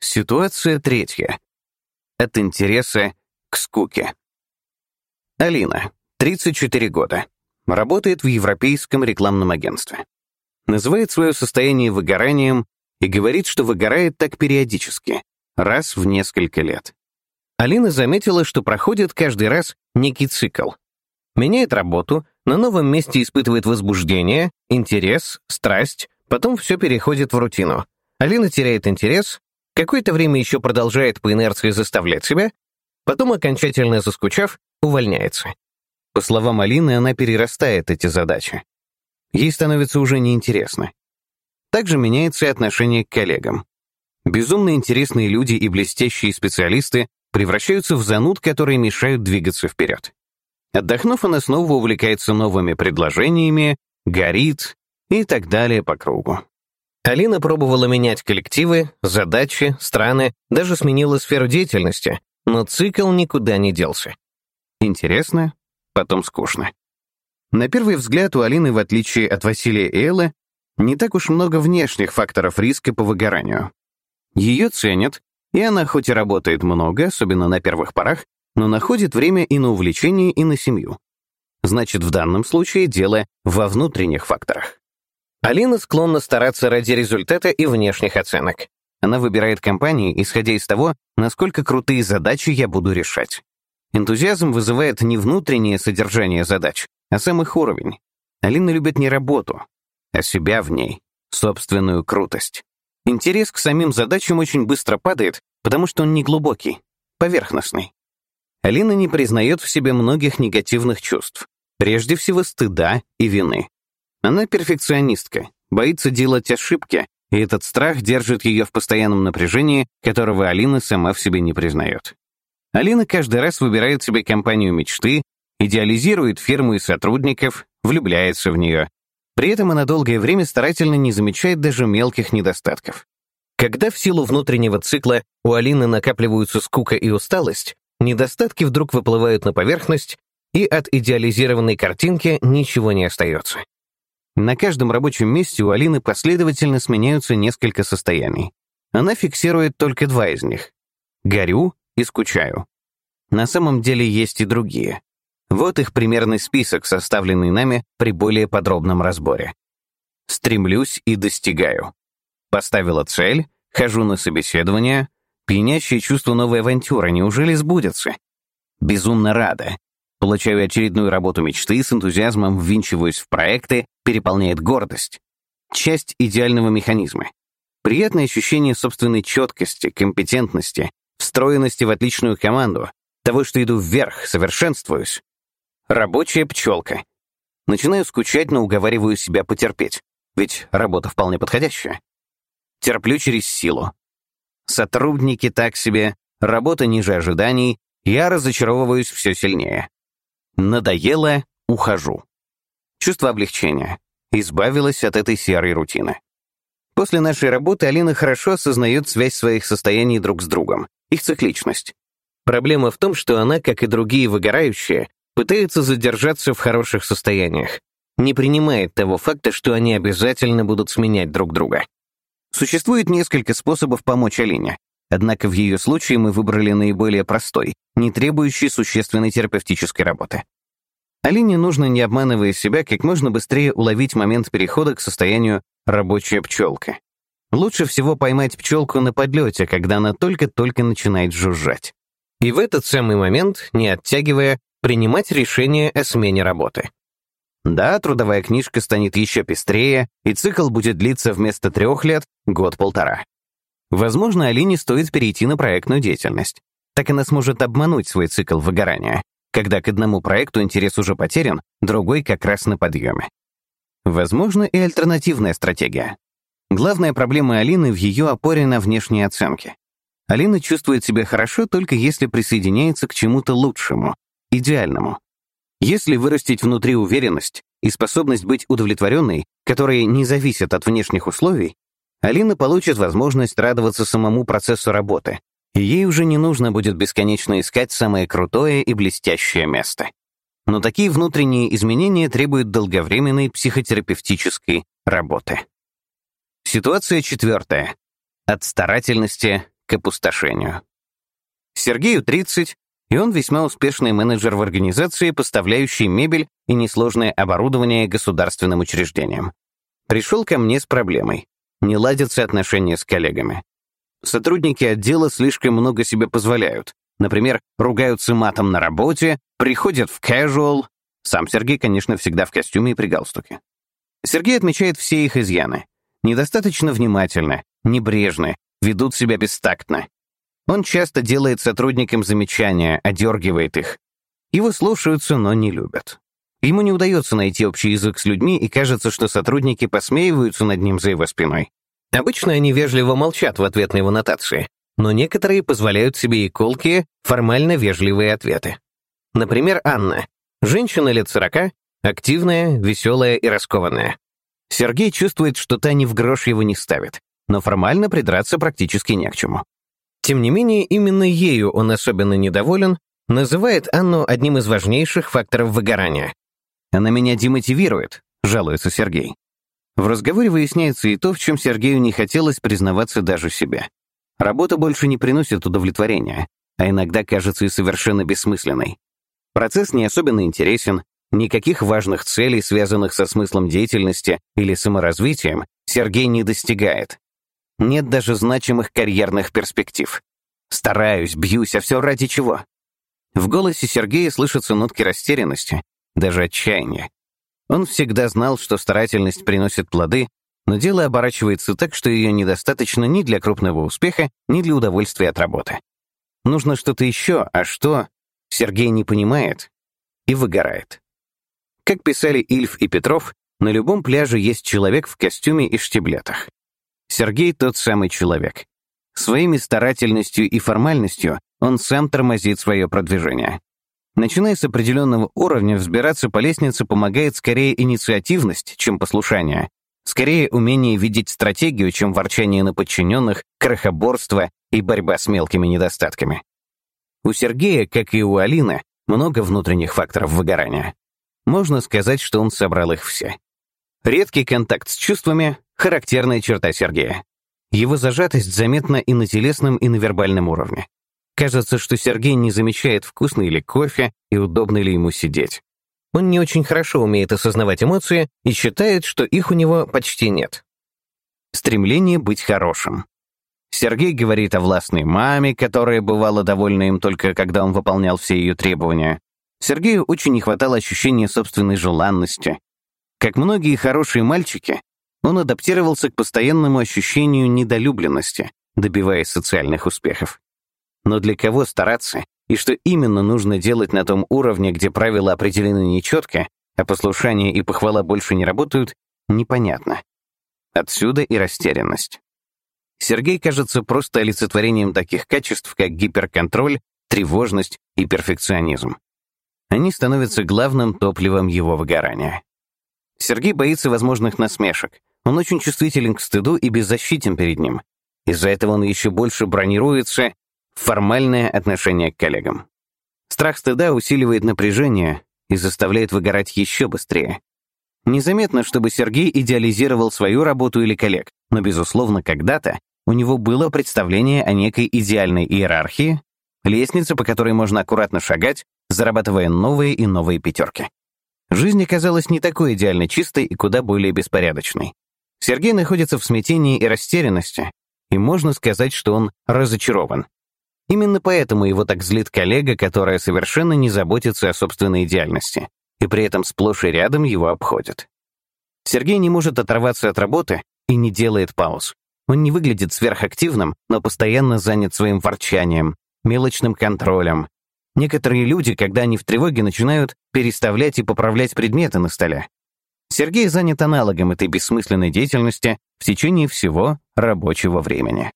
Ситуация третья. От интереса к скуке. Алина, 34 года. Работает в Европейском рекламном агентстве. Называет свое состояние выгоранием и говорит, что выгорает так периодически, раз в несколько лет. Алина заметила, что проходит каждый раз некий цикл. Меняет работу, на новом месте испытывает возбуждение, интерес, страсть, потом все переходит в рутину. Алина теряет интерес, какое-то время еще продолжает по инерции заставлять себя, потом, окончательно заскучав, увольняется. По словам Алины, она перерастает эти задачи. Ей становится уже неинтересно. Также меняется и отношение к коллегам. Безумно интересные люди и блестящие специалисты превращаются в зануд, которые мешают двигаться вперед. Отдохнув, она снова увлекается новыми предложениями, горит и так далее по кругу. Алина пробовала менять коллективы, задачи, страны, даже сменила сферу деятельности, но цикл никуда не делся. Интересно, потом скучно. На первый взгляд у Алины, в отличие от Василия и Эллы, не так уж много внешних факторов риска по выгоранию. Ее ценят, и она хоть и работает много, особенно на первых порах, но находит время и на увлечение, и на семью. Значит, в данном случае дело во внутренних факторах. Алина склонна стараться ради результата и внешних оценок. Она выбирает компании, исходя из того, насколько крутые задачи я буду решать. Энтузиазм вызывает не внутреннее содержание задач, а сам их уровень. Алина любит не работу, а себя в ней, собственную крутость. Интерес к самим задачам очень быстро падает, потому что он не глубокий, поверхностный. Алина не признает в себе многих негативных чувств, прежде всего стыда и вины. Она перфекционистка, боится делать ошибки, и этот страх держит ее в постоянном напряжении, которого Алина сама в себе не признает. Алина каждый раз выбирает себе компанию мечты, идеализирует фирму и сотрудников, влюбляется в нее. При этом она долгое время старательно не замечает даже мелких недостатков. Когда в силу внутреннего цикла у Алины накапливаются скука и усталость, недостатки вдруг выплывают на поверхность, и от идеализированной картинки ничего не остается. На каждом рабочем месте у Алины последовательно сменяются несколько состояний. Она фиксирует только два из них — горю и скучаю. На самом деле есть и другие. Вот их примерный список, составленный нами при более подробном разборе. Стремлюсь и достигаю. Поставила цель, хожу на собеседование, пьянящее чувство новой авантюры, неужели сбудется? Безумно рада. Получаю очередную работу мечты, с энтузиазмом ввинчиваюсь в проекты, переполняет гордость. Часть идеального механизма. Приятное ощущение собственной четкости, компетентности, встроенности в отличную команду, того, что иду вверх, совершенствуюсь. Рабочая пчелка. Начинаю скучать, но уговариваю себя потерпеть, ведь работа вполне подходящая. Терплю через силу. Сотрудники так себе, работа ниже ожиданий, я разочаровываюсь все сильнее. Надоело, ухожу. Чувство облегчения. Избавилась от этой серой рутины. После нашей работы Алина хорошо осознает связь своих состояний друг с другом, их цикличность. Проблема в том, что она, как и другие выгорающие, пытается задержаться в хороших состояниях, не принимает того факта, что они обязательно будут сменять друг друга. Существует несколько способов помочь Алине, Однако в ее случае мы выбрали наиболее простой, не требующий существенной терапевтической работы. Алине нужно, не обманывая себя, как можно быстрее уловить момент перехода к состоянию «рабочая пчелка». Лучше всего поймать пчелку на подлете, когда она только-только начинает жужжать. И в этот самый момент, не оттягивая, принимать решение о смене работы. Да, трудовая книжка станет еще пестрее, и цикл будет длиться вместо трех лет — год-полтора. Возможно, Алине стоит перейти на проектную деятельность. Так она сможет обмануть свой цикл выгорания, когда к одному проекту интерес уже потерян, другой как раз на подъеме. Возможно, и альтернативная стратегия. Главная проблема Алины в ее опоре на внешние оценки. Алина чувствует себя хорошо только если присоединяется к чему-то лучшему, идеальному. Если вырастить внутри уверенность и способность быть удовлетворенной, которые не зависят от внешних условий, Алина получит возможность радоваться самому процессу работы, и ей уже не нужно будет бесконечно искать самое крутое и блестящее место. Но такие внутренние изменения требуют долговременной психотерапевтической работы. Ситуация четвертая. От старательности к опустошению. Сергею 30, и он весьма успешный менеджер в организации, поставляющей мебель и несложное оборудование государственным учреждениям. Пришел ко мне с проблемой. Не ладятся отношения с коллегами. Сотрудники отдела слишком много себе позволяют. Например, ругаются матом на работе, приходят в casual. Сам Сергей, конечно, всегда в костюме и при галстуке. Сергей отмечает все их изъяны. Недостаточно внимательны, небрежны, ведут себя бестактно. Он часто делает сотрудникам замечания, одергивает их. Его слушаются, но не любят. Ему не удается найти общий язык с людьми, и кажется, что сотрудники посмеиваются над ним за его спиной. Обычно они вежливо молчат в ответ на его нотации, но некоторые позволяют себе и колкие, формально вежливые ответы. Например, Анна. Женщина лет 40, активная, веселая и раскованная. Сергей чувствует, что та ни в грош его не ставит, но формально придраться практически не к чему. Тем не менее, именно ею он особенно недоволен, называет Анну одним из важнейших факторов выгорания. «Она меня демотивирует», — жалуется Сергей. В разговоре выясняется и то, в чем Сергею не хотелось признаваться даже себе. Работа больше не приносит удовлетворения, а иногда кажется и совершенно бессмысленной. Процесс не особенно интересен, никаких важных целей, связанных со смыслом деятельности или саморазвитием, Сергей не достигает. Нет даже значимых карьерных перспектив. Стараюсь, бьюсь, а все ради чего? В голосе Сергея слышатся нотки растерянности, даже отчаяния. Он всегда знал, что старательность приносит плоды, но дело оборачивается так, что ее недостаточно ни для крупного успеха, ни для удовольствия от работы. Нужно что-то еще, а что, Сергей не понимает и выгорает. Как писали Ильф и Петров, на любом пляже есть человек в костюме и штиблетах. Сергей тот самый человек. Своими старательностью и формальностью он сам тормозит свое продвижение. Начиная с определенного уровня, взбираться по лестнице помогает скорее инициативность, чем послушание, скорее умение видеть стратегию, чем ворчание на подчиненных, крохоборство и борьба с мелкими недостатками. У Сергея, как и у Алины, много внутренних факторов выгорания. Можно сказать, что он собрал их все. Редкий контакт с чувствами — характерная черта Сергея. Его зажатость заметна и на телесном, и на вербальном уровне. Кажется, что Сергей не замечает, вкусный ли кофе и удобно ли ему сидеть. Он не очень хорошо умеет осознавать эмоции и считает, что их у него почти нет. Стремление быть хорошим. Сергей говорит о властной маме, которая бывала довольна им только когда он выполнял все ее требования. Сергею очень не хватало ощущения собственной желанности. Как многие хорошие мальчики, он адаптировался к постоянному ощущению недолюбленности, добиваясь социальных успехов. Но для кого стараться, и что именно нужно делать на том уровне, где правила определены нечетко, а послушание и похвала больше не работают, непонятно. Отсюда и растерянность. Сергей кажется просто олицетворением таких качеств, как гиперконтроль, тревожность и перфекционизм. Они становятся главным топливом его выгорания. Сергей боится возможных насмешек. Он очень чувствителен к стыду и беззащитен перед ним. Из-за этого он еще больше бронируется формальное отношение к коллегам. Страх стыда усиливает напряжение и заставляет выгорать еще быстрее. Незаметно, чтобы Сергей идеализировал свою работу или коллег, но, безусловно, когда-то у него было представление о некой идеальной иерархии, лестнице, по которой можно аккуратно шагать, зарабатывая новые и новые пятерки. Жизнь оказалась не такой идеально чистой и куда более беспорядочной. Сергей находится в смятении и растерянности, и можно сказать, что он разочарован. Именно поэтому его так злит коллега, которая совершенно не заботится о собственной идеальности, и при этом сплошь и рядом его обходит. Сергей не может оторваться от работы и не делает пауз. Он не выглядит сверхактивным, но постоянно занят своим ворчанием, мелочным контролем. Некоторые люди, когда они в тревоге, начинают переставлять и поправлять предметы на столе. Сергей занят аналогом этой бессмысленной деятельности в течение всего рабочего времени.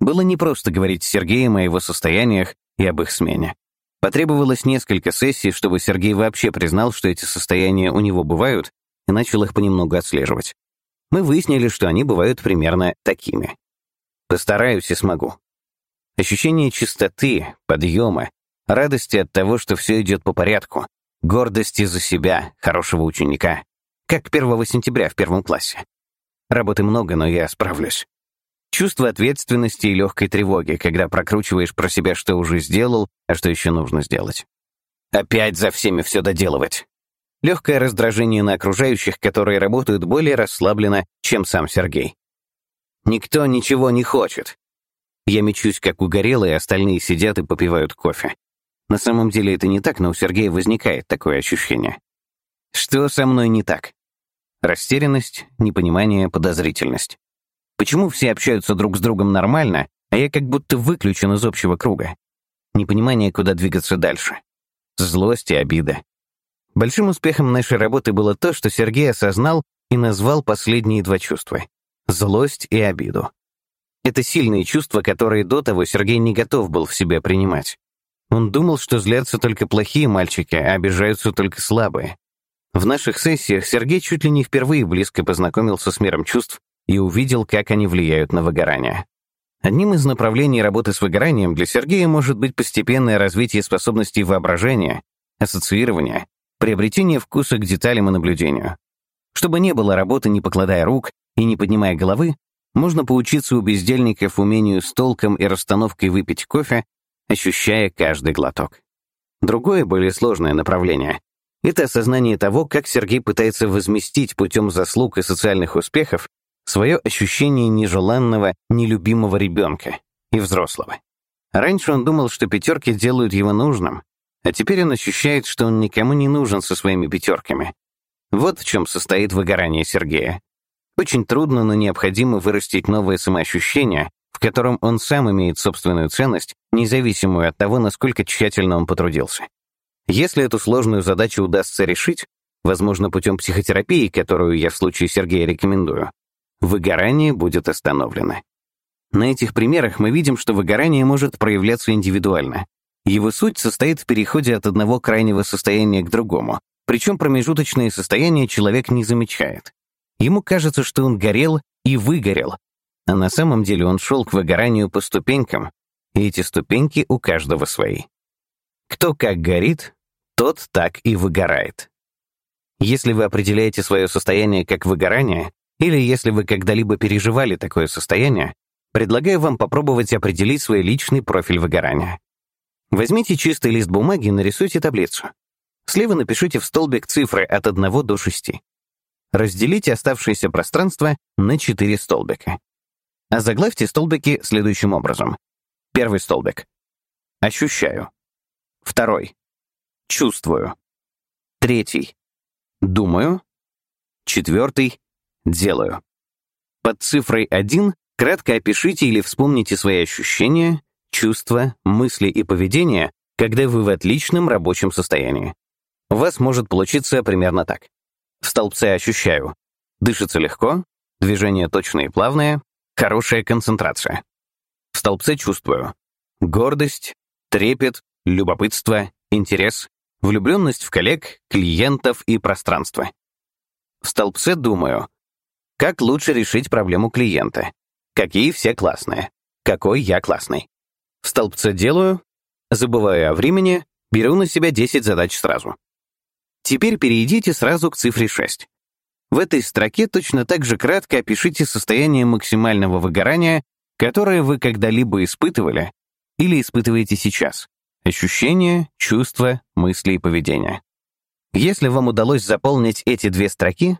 Было непросто говорить с Сергеем о его состояниях и об их смене. Потребовалось несколько сессий, чтобы Сергей вообще признал, что эти состояния у него бывают, и начал их понемногу отслеживать. Мы выяснили, что они бывают примерно такими. Постараюсь и смогу. Ощущение чистоты, подъема, радости от того, что все идет по порядку, гордости за себя, хорошего ученика, как 1 сентября в первом классе. Работы много, но я справлюсь. Чувство ответственности и легкой тревоги, когда прокручиваешь про себя, что уже сделал, а что еще нужно сделать. Опять за всеми все доделывать. Легкое раздражение на окружающих, которые работают более расслабленно, чем сам Сергей. Никто ничего не хочет. Я мечусь, как угорелый, остальные сидят и попивают кофе. На самом деле это не так, но у Сергея возникает такое ощущение. Что со мной не так? Растерянность, непонимание, подозрительность. Почему все общаются друг с другом нормально, а я как будто выключен из общего круга? Непонимание, куда двигаться дальше. Злость и обида. Большим успехом нашей работы было то, что Сергей осознал и назвал последние два чувства — злость и обиду. Это сильные чувства, которые до того Сергей не готов был в себе принимать. Он думал, что злятся только плохие мальчики, а обижаются только слабые. В наших сессиях Сергей чуть ли не впервые близко познакомился с миром чувств и увидел, как они влияют на выгорание. Одним из направлений работы с выгоранием для Сергея может быть постепенное развитие способностей воображения, ассоциирования, приобретение вкуса к деталям и наблюдению. Чтобы не было работы, не покладая рук и не поднимая головы, можно поучиться у бездельников умению с толком и расстановкой выпить кофе, ощущая каждый глоток. Другое, более сложное направление — это осознание того, как Сергей пытается возместить путем заслуг и социальных успехов свое ощущение нежеланного, нелюбимого ребенка и взрослого. Раньше он думал, что пятерки делают его нужным, а теперь он ощущает, что он никому не нужен со своими пятерками. Вот в чем состоит выгорание Сергея. Очень трудно, но необходимо вырастить новое самоощущение, в котором он сам имеет собственную ценность, независимую от того, насколько тщательно он потрудился. Если эту сложную задачу удастся решить, возможно, путем психотерапии, которую я в случае Сергея рекомендую, выгорание будет остановлено. На этих примерах мы видим, что выгорание может проявляться индивидуально. Его суть состоит в переходе от одного крайнего состояния к другому, причем промежуточные состояния человек не замечает. Ему кажется, что он горел и выгорел, а на самом деле он шел к выгоранию по ступенькам, и эти ступеньки у каждого свои. Кто как горит, тот так и выгорает. Если вы определяете свое состояние как выгорание, или если вы когда-либо переживали такое состояние, предлагаю вам попробовать определить свой личный профиль выгорания. Возьмите чистый лист бумаги и нарисуйте таблицу. Слева напишите в столбик цифры от 1 до 6. Разделите оставшееся пространство на 4 столбика. А заглавьте столбики следующим образом. Первый столбик. Ощущаю. Второй. Чувствую. Третий. Думаю. Четвертый. Делаю. Под цифрой 1 кратко опишите или вспомните свои ощущения, чувства, мысли и поведение, когда вы в отличном рабочем состоянии. У вас может получиться примерно так. В столбце ощущаю. Дышится легко, движение точное и плавное, хорошая концентрация. В столбце чувствую. Гордость, трепет, любопытство, интерес, влюбленность в коллег, клиентов и пространство. В столбце думаю. Как лучше решить проблему клиента? Какие все классные? Какой я классный? В столбце делаю, забываю о времени, беру на себя 10 задач сразу. Теперь перейдите сразу к цифре 6. В этой строке точно так же кратко опишите состояние максимального выгорания, которое вы когда-либо испытывали или испытываете сейчас. Ощущения, чувства, мысли и поведение. Если вам удалось заполнить эти две строки,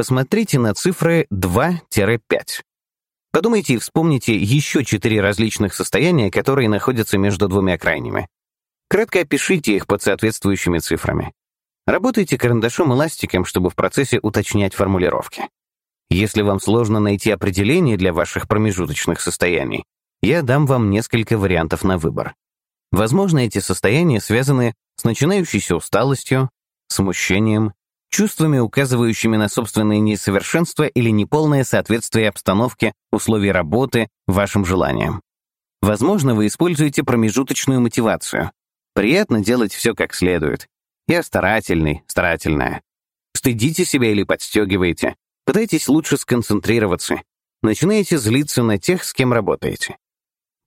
посмотрите на цифры 2-5. Подумайте и вспомните еще четыре различных состояния, которые находятся между двумя крайними. Кратко опишите их под соответствующими цифрами. Работайте карандашом и ластиком, чтобы в процессе уточнять формулировки. Если вам сложно найти определение для ваших промежуточных состояний, я дам вам несколько вариантов на выбор. Возможно, эти состояния связаны с начинающейся усталостью, смущением, чувствами, указывающими на собственные несовершенства или неполное соответствие обстановке, условий работы, вашим желаниям. Возможно, вы используете промежуточную мотивацию. Приятно делать все как следует. Я старательный, старательная. Стыдите себя или подстегиваете. Пытайтесь лучше сконцентрироваться. Начинаете злиться на тех, с кем работаете.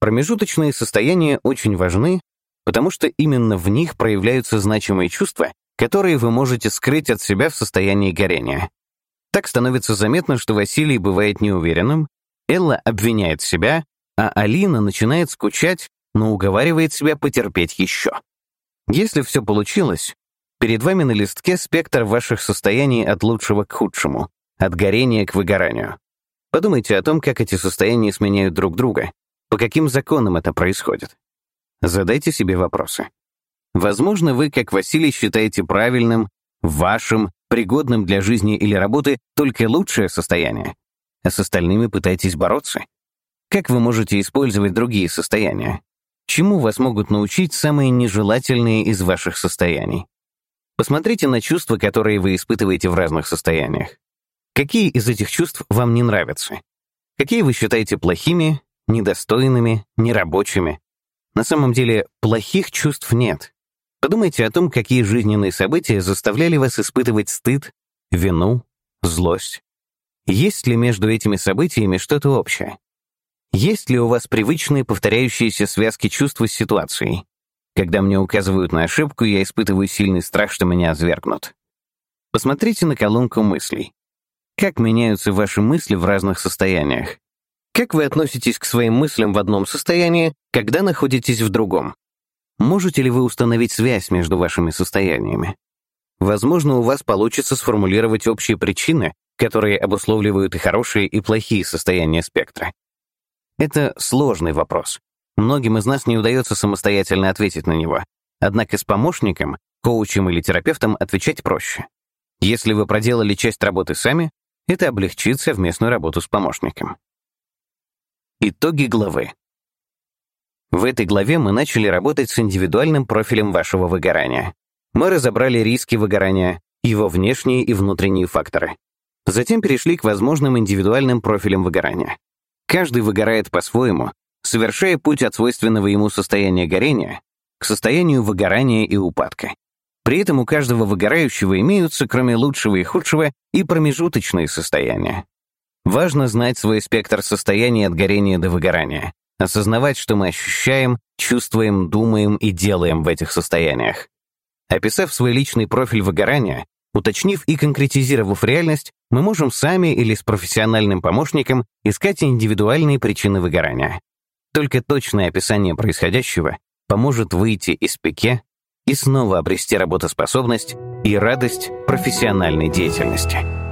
Промежуточные состояния очень важны, потому что именно в них проявляются значимые чувства, которые вы можете скрыть от себя в состоянии горения. Так становится заметно, что Василий бывает неуверенным, Элла обвиняет себя, а Алина начинает скучать, но уговаривает себя потерпеть еще. Если все получилось, перед вами на листке спектр ваших состояний от лучшего к худшему, от горения к выгоранию. Подумайте о том, как эти состояния сменяют друг друга, по каким законам это происходит. Задайте себе вопросы. Возможно, вы, как Василий, считаете правильным, вашим, пригодным для жизни или работы только лучшее состояние, а с остальными пытаетесь бороться. Как вы можете использовать другие состояния? Чему вас могут научить самые нежелательные из ваших состояний? Посмотрите на чувства, которые вы испытываете в разных состояниях. Какие из этих чувств вам не нравятся? Какие вы считаете плохими, недостойными, нерабочими? На самом деле, плохих чувств нет. Подумайте о том, какие жизненные события заставляли вас испытывать стыд, вину, злость. Есть ли между этими событиями что-то общее? Есть ли у вас привычные повторяющиеся связки чувств с ситуацией? Когда мне указывают на ошибку, я испытываю сильный страх, что меня отвергнут. Посмотрите на колонку мыслей. Как меняются ваши мысли в разных состояниях? Как вы относитесь к своим мыслям в одном состоянии, когда находитесь в другом? Можете ли вы установить связь между вашими состояниями? Возможно, у вас получится сформулировать общие причины, которые обусловливают и хорошие, и плохие состояния спектра. Это сложный вопрос. Многим из нас не удается самостоятельно ответить на него. Однако с помощником, коучем или терапевтом отвечать проще. Если вы проделали часть работы сами, это облегчит совместную работу с помощником. Итоги главы. В этой главе мы начали работать с индивидуальным профилем вашего выгорания. Мы разобрали риски выгорания, его внешние и внутренние факторы. Затем перешли к возможным индивидуальным профилям выгорания. Каждый выгорает по-своему, совершая путь от свойственного ему состояния горения к состоянию выгорания и упадка. При этом у каждого выгорающего имеются, кроме лучшего и худшего, и промежуточные состояния. Важно знать свой спектр состояний от горения до выгорания, осознавать, что мы ощущаем, чувствуем, думаем и делаем в этих состояниях. Описав свой личный профиль выгорания, уточнив и конкретизировав реальность, мы можем сами или с профессиональным помощником искать индивидуальные причины выгорания. Только точное описание происходящего поможет выйти из пике и снова обрести работоспособность и радость профессиональной деятельности.